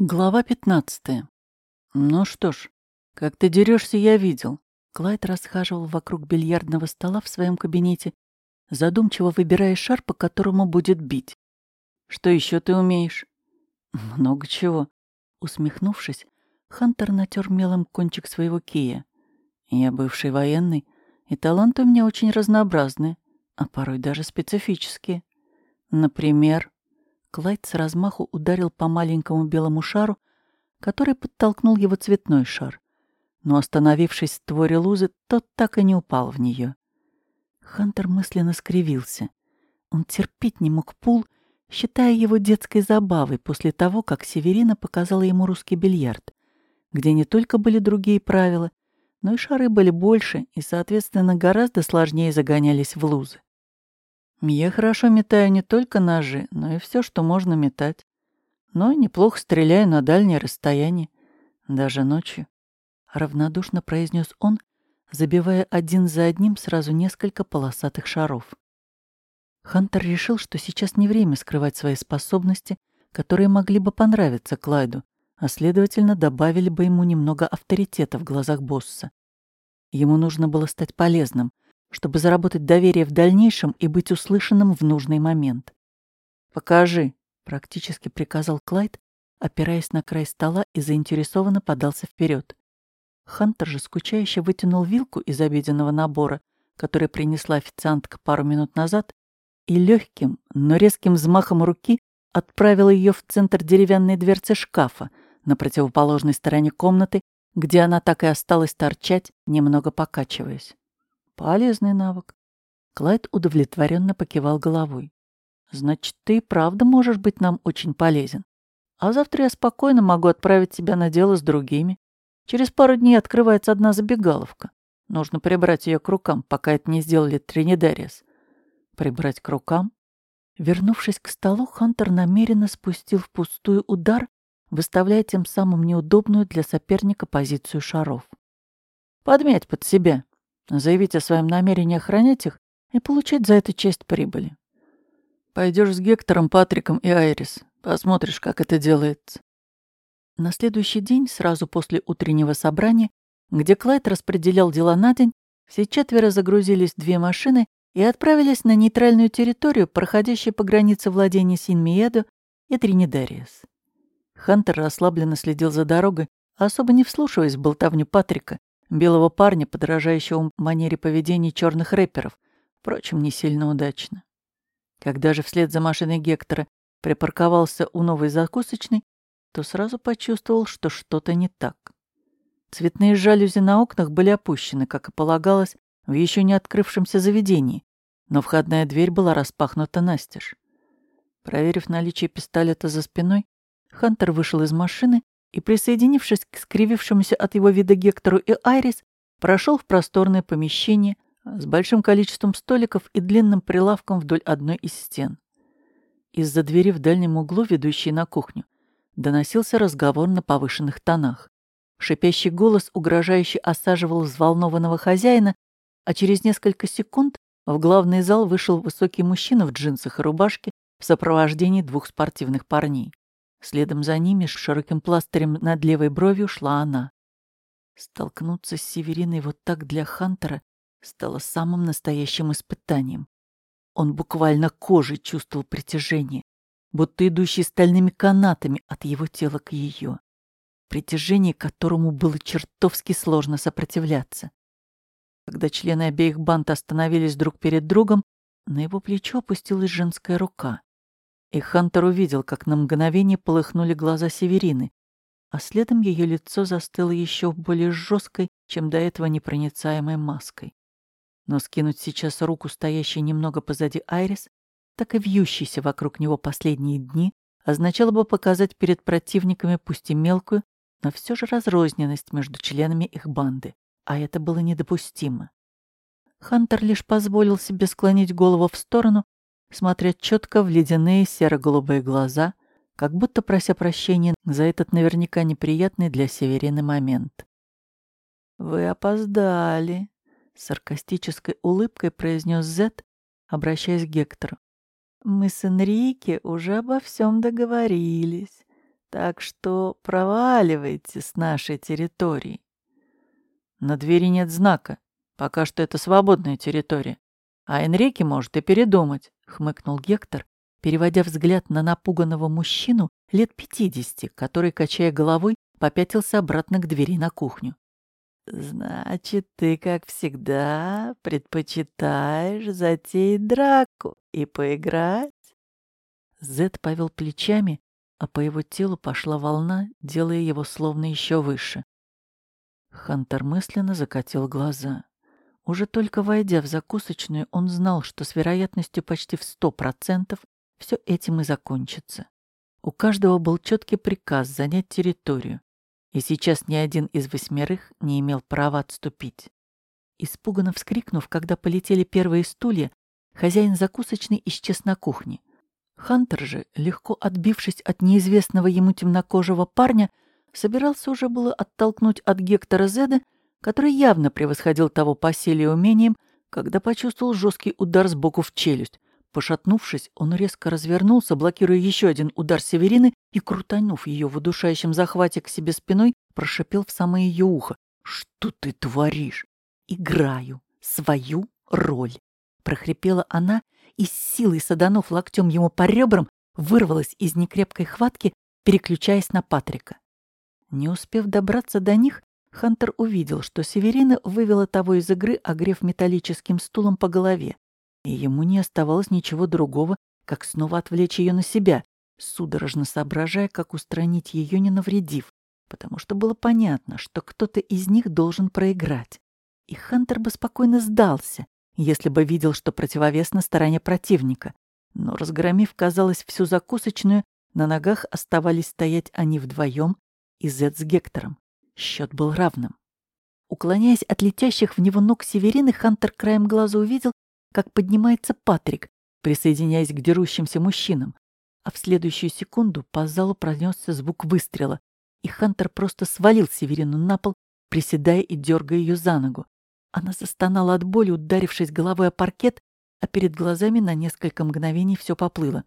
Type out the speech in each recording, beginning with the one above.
Глава 15. Ну что ж, как ты дерешься, я видел. Клайд расхаживал вокруг бильярдного стола в своем кабинете, задумчиво выбирая шар, по которому будет бить. Что еще ты умеешь? Много чего. Усмехнувшись, Хантер натер мелом кончик своего кия. Я бывший военный, и таланты у меня очень разнообразные, а порой даже специфические. Например, Клайд с размаху ударил по маленькому белому шару, который подтолкнул его цветной шар. Но, остановившись в творе лузы, тот так и не упал в нее. Хантер мысленно скривился. Он терпеть не мог пул, считая его детской забавой после того, как Северина показала ему русский бильярд, где не только были другие правила, но и шары были больше и, соответственно, гораздо сложнее загонялись в лузы. Я хорошо метаю не только ножи, но и все, что можно метать. Но неплохо стреляю на дальнее расстояние, даже ночью. Равнодушно произнес он, забивая один за одним сразу несколько полосатых шаров. Хантер решил, что сейчас не время скрывать свои способности, которые могли бы понравиться Клайду, а следовательно добавили бы ему немного авторитета в глазах босса. Ему нужно было стать полезным — чтобы заработать доверие в дальнейшем и быть услышанным в нужный момент. «Покажи», — практически приказал Клайд, опираясь на край стола и заинтересованно подался вперед. Хантер же скучающе вытянул вилку из обеденного набора, который принесла официантка пару минут назад, и легким, но резким взмахом руки отправил ее в центр деревянной дверцы шкафа на противоположной стороне комнаты, где она так и осталась торчать, немного покачиваясь. Полезный навык. Клайд удовлетворенно покивал головой. Значит, ты и правда можешь быть нам очень полезен. А завтра я спокойно могу отправить тебя на дело с другими. Через пару дней открывается одна забегаловка. Нужно прибрать ее к рукам, пока это не сделали Тринидариас. Прибрать к рукам? Вернувшись к столу, Хантер намеренно спустил в пустую удар, выставляя тем самым неудобную для соперника позицию шаров. «Подмять под себя», заявить о своем намерении охранять их и получать за это часть прибыли. Пойдешь с Гектором, Патриком и Айрис. Посмотришь, как это делается. На следующий день, сразу после утреннего собрания, где Клайд распределял дела на день, все четверо загрузились в две машины и отправились на нейтральную территорию, проходящую по границе владения Синмиеду и Тринидариас. Хантер расслабленно следил за дорогой, особо не вслушиваясь в болтовню Патрика, белого парня, подражающего манере поведения черных рэперов, впрочем, не сильно удачно. Когда же вслед за машиной Гектора припарковался у новой закусочной, то сразу почувствовал, что что-то не так. Цветные жалюзи на окнах были опущены, как и полагалось, в еще не открывшемся заведении, но входная дверь была распахнута настежь. Проверив наличие пистолета за спиной, Хантер вышел из машины и, присоединившись к скривившемуся от его вида Гектору и Айрис, прошел в просторное помещение с большим количеством столиков и длинным прилавком вдоль одной из стен. Из-за двери в дальнем углу, ведущей на кухню, доносился разговор на повышенных тонах. Шипящий голос угрожающе осаживал взволнованного хозяина, а через несколько секунд в главный зал вышел высокий мужчина в джинсах и рубашке в сопровождении двух спортивных парней. Следом за ними с широким пластырем над левой бровью шла она. Столкнуться с Севериной вот так для Хантера стало самым настоящим испытанием. Он буквально кожей чувствовал притяжение, будто идущий стальными канатами от его тела к ее. Притяжение, которому было чертовски сложно сопротивляться. Когда члены обеих банд остановились друг перед другом, на его плечо опустилась женская рука. И Хантер увидел, как на мгновение полыхнули глаза Северины, а следом ее лицо застыло еще более жесткой, чем до этого непроницаемой маской. Но скинуть сейчас руку, стоящей немного позади Айрис, так и вьющейся вокруг него последние дни, означало бы показать перед противниками пусть и мелкую, но все же разрозненность между членами их банды, а это было недопустимо. Хантер лишь позволил себе склонить голову в сторону смотря четко в ледяные серо-голубые глаза, как будто прося прощения за этот наверняка неприятный для Северины момент. «Вы опоздали», — саркастической улыбкой произнес Зет, обращаясь к Гектору. «Мы с Энрике уже обо всем договорились. Так что проваливайте с нашей территории. На двери нет знака. Пока что это свободная территория. А Энрике может и передумать, хмыкнул Гектор, переводя взгляд на напуганного мужчину лет пятидесяти, который, качая головой, попятился обратно к двери на кухню. «Значит, ты, как всегда, предпочитаешь затеять драку и поиграть?» Зед повел плечами, а по его телу пошла волна, делая его словно еще выше. Хантер мысленно закатил глаза. Уже только войдя в закусочную, он знал, что с вероятностью почти в сто процентов все этим и закончится. У каждого был четкий приказ занять территорию, и сейчас ни один из восьмерых не имел права отступить. Испуганно вскрикнув, когда полетели первые стулья, хозяин закусочной исчез на кухне. Хантер же, легко отбившись от неизвестного ему темнокожего парня, собирался уже было оттолкнуть от Гектора Зеда, который явно превосходил того по силе и умениям, когда почувствовал жесткий удар сбоку в челюсть. Пошатнувшись, он резко развернулся, блокируя еще один удар Северины и, крутанув ее в удушающем захвате к себе спиной, прошипел в самое ее ухо. «Что ты творишь?» «Играю свою роль», — прохрипела она и с силой саданув локтем ему по ребрам, вырвалась из некрепкой хватки, переключаясь на Патрика. Не успев добраться до них, Хантер увидел, что Северина вывела того из игры, огрев металлическим стулом по голове и ему не оставалось ничего другого, как снова отвлечь ее на себя, судорожно соображая, как устранить ее, не навредив, потому что было понятно, что кто-то из них должен проиграть. И Хантер бы спокойно сдался, если бы видел, что противовес на стороне противника. Но, разгромив, казалось, всю закусочную, на ногах оставались стоять они вдвоем и Зет с Гектором. Счет был равным. Уклоняясь от летящих в него ног Северины, Хантер краем глаза увидел, как поднимается Патрик, присоединяясь к дерущимся мужчинам. А в следующую секунду по залу пронесся звук выстрела, и Хантер просто свалил Северину на пол, приседая и дергая ее за ногу. Она застонала от боли, ударившись головой о паркет, а перед глазами на несколько мгновений все поплыло.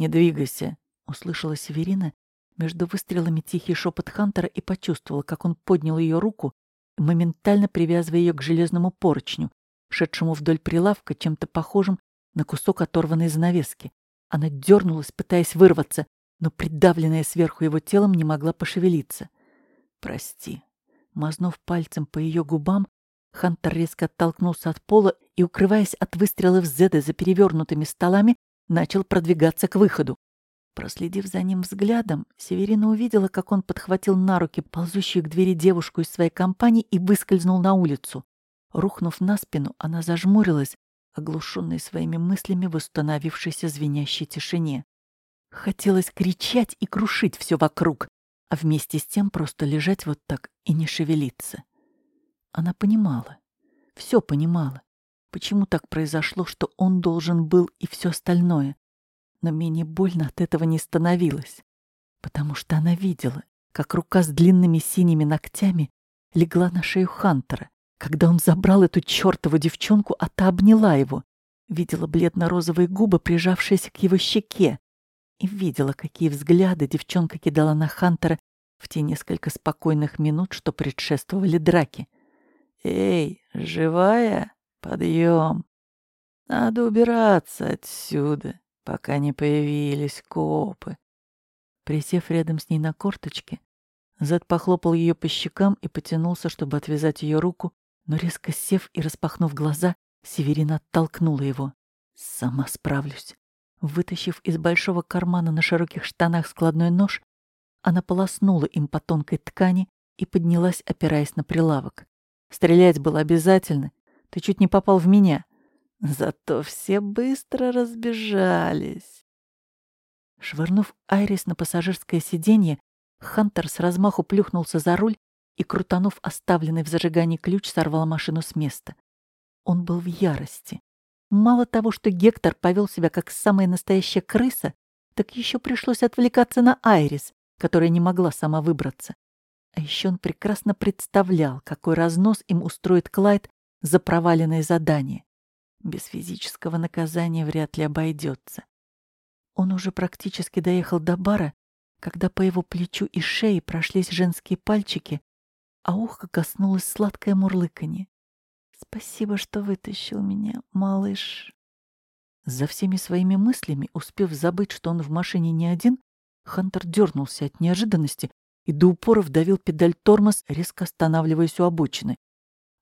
«Не двигайся», — услышала Северина. Между выстрелами тихий шепот Хантера и почувствовала, как он поднял ее руку, моментально привязывая ее к железному поручню, шедшему вдоль прилавка чем-то похожим на кусок оторванной занавески. Она дернулась, пытаясь вырваться, но придавленная сверху его телом не могла пошевелиться. «Прости». Мазнув пальцем по ее губам, Хантер резко оттолкнулся от пола и, укрываясь от выстрелов Зеда за перевернутыми столами, начал продвигаться к выходу. Проследив за ним взглядом, Северина увидела, как он подхватил на руки ползущую к двери девушку из своей компании и выскользнул на улицу. Рухнув на спину, она зажмурилась, оглушенной своими мыслями в установившейся звенящей тишине. Хотелось кричать и крушить все вокруг, а вместе с тем просто лежать вот так и не шевелиться. Она понимала, все понимала, почему так произошло, что он должен был и все остальное. Но менее больно от этого не становилось, потому что она видела, как рука с длинными синими ногтями легла на шею Хантера, когда он забрал эту чертову девчонку, а та обняла его. Видела бледно-розовые губы, прижавшиеся к его щеке. И видела, какие взгляды девчонка кидала на Хантера в те несколько спокойных минут, что предшествовали драке. «Эй, живая? Подъем! Надо убираться отсюда, пока не появились копы». Присев рядом с ней на корточке, Зед похлопал ее по щекам и потянулся, чтобы отвязать ее руку, но резко сев и распахнув глаза, Северина оттолкнула его. «Сама справлюсь». Вытащив из большого кармана на широких штанах складной нож, она полоснула им по тонкой ткани и поднялась, опираясь на прилавок. «Стрелять было обязательно. Ты чуть не попал в меня. Зато все быстро разбежались». Швырнув Айрис на пассажирское сиденье, Хантер с размаху плюхнулся за руль и, крутанув оставленный в зажигании ключ, сорвал машину с места. Он был в ярости. Мало того, что Гектор повел себя как самая настоящая крыса, так еще пришлось отвлекаться на Айрис, которая не могла сама выбраться. А еще он прекрасно представлял, какой разнос им устроит Клайд за проваленное задание. Без физического наказания вряд ли обойдется. Он уже практически доехал до бара, когда по его плечу и шее прошлись женские пальчики, а ухо коснулось сладкое мурлыканье. «Спасибо, что вытащил меня, малыш». За всеми своими мыслями, успев забыть, что он в машине не один, Хантер дернулся от неожиданности и до упора вдавил педаль тормоз, резко останавливаясь у обочины.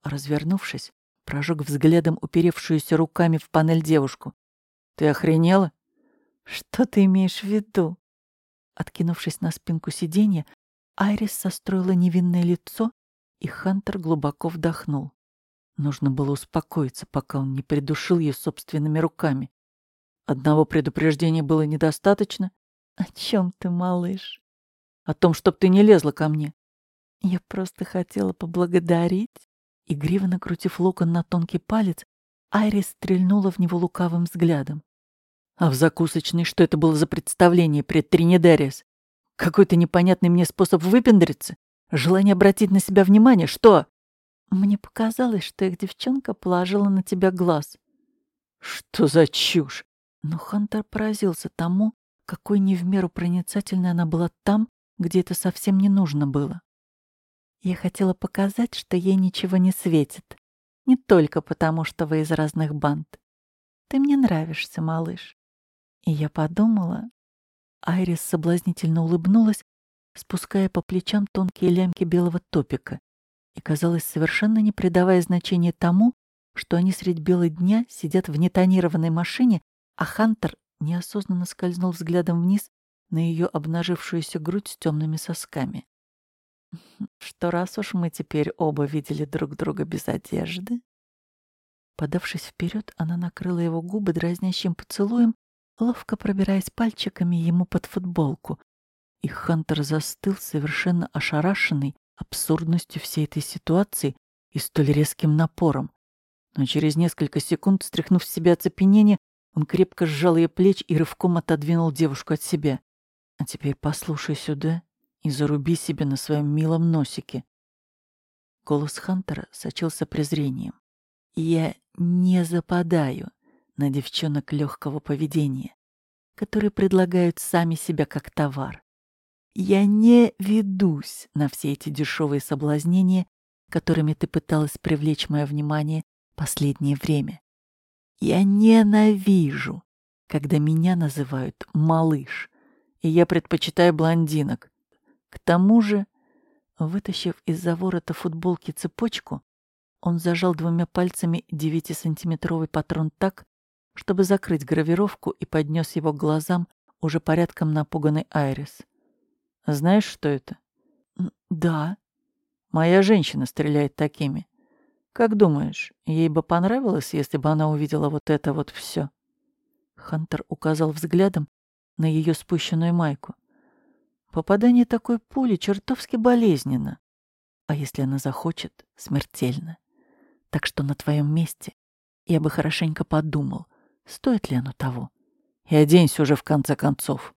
Развернувшись, прожег взглядом уперевшуюся руками в панель девушку. «Ты охренела?» «Что ты имеешь в виду?» Откинувшись на спинку сиденья, Айрис состроила невинное лицо, и Хантер глубоко вдохнул. Нужно было успокоиться, пока он не придушил ее собственными руками. Одного предупреждения было недостаточно. «О чем ты, малыш?» «О том, чтоб ты не лезла ко мне». «Я просто хотела поблагодарить». Игриво накрутив локон на тонкий палец, Айрис стрельнула в него лукавым взглядом. «А в закусочной что это было за представление пред Тринедариес? Какой-то непонятный мне способ выпендриться? Желание обратить на себя внимание? Что?» Мне показалось, что их девчонка положила на тебя глаз. Что за чушь? Но Хантер поразился тому, какой не в меру проницательной она была там, где это совсем не нужно было. Я хотела показать, что ей ничего не светит. Не только потому, что вы из разных банд. Ты мне нравишься, малыш. И я подумала... Айрис соблазнительно улыбнулась, спуская по плечам тонкие лямки белого топика, и, казалось, совершенно не придавая значения тому, что они средь бела дня сидят в нетонированной машине, а Хантер неосознанно скользнул взглядом вниз на ее обнажившуюся грудь с темными сосками. Что раз уж мы теперь оба видели друг друга без одежды... Подавшись вперед, она накрыла его губы дразнящим поцелуем, ловко пробираясь пальчиками ему под футболку. И Хантер застыл, совершенно ошарашенный, абсурдностью всей этой ситуации и столь резким напором. Но через несколько секунд, стряхнув с себя оцепенение, он крепко сжал ее плеч и рывком отодвинул девушку от себя. «А теперь послушай сюда и заруби себе на своем милом носике». Голос Хантера сочился презрением. «Я не западаю на девчонок легкого поведения, которые предлагают сами себя как товар. Я не ведусь на все эти дешевые соблазнения, которыми ты пыталась привлечь мое внимание последнее время. Я ненавижу, когда меня называют «малыш», и я предпочитаю блондинок. К тому же, вытащив из-за ворота футболки цепочку, он зажал двумя пальцами девятисантиметровый патрон так, чтобы закрыть гравировку и поднес его к глазам уже порядком напуганный Айрис. Знаешь, что это? Да. Моя женщина стреляет такими. Как думаешь, ей бы понравилось, если бы она увидела вот это вот все? Хантер указал взглядом на ее спущенную майку. Попадание такой пули чертовски болезненно. А если она захочет, смертельно. Так что на твоем месте я бы хорошенько подумал, стоит ли оно того. И оденься уже в конце концов.